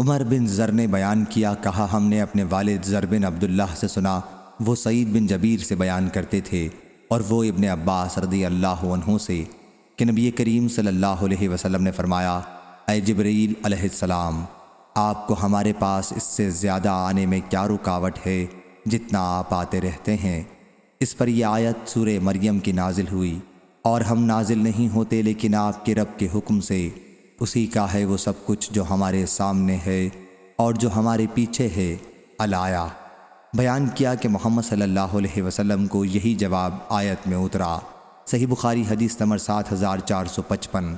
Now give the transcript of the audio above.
عمر بن ذر نے بیان کیا، کہا، ہم نے اپنے والد ذر بن عبداللہ سے سنا، وہ سعید بن جبیر سے بیان کرتے تھے، اور وہ ابن عباس رضی اللہ عنہ سے، کہ نبی کریم صلی اللہ علیہ وسلم نے فرمایا، اے جبریل علیہ السلام، آپ کو ہمارے پاس اس سے زیادہ آنے میں کیا رکاوٹ ہے جتنا آپ آتے رہتے ہیں؟ اس پر یہ آیت سورہ مریم کی نازل ہوئی، اور ہم نازل نہیں ہوتے لیکن آپ کے رب کے حکم سے اسی کا ہے وہ سب کچھ جو ہمارے سامنے ہے اور جو ہمارے پیچھے ہے۔ الایا بیان کیا کہ محمد صلی اللہ علیہ وسلم کو یہی جواب آیت میں اترا۔ صحیح بخاری حدیث نمبر سات ہزار چار سو پچپن۔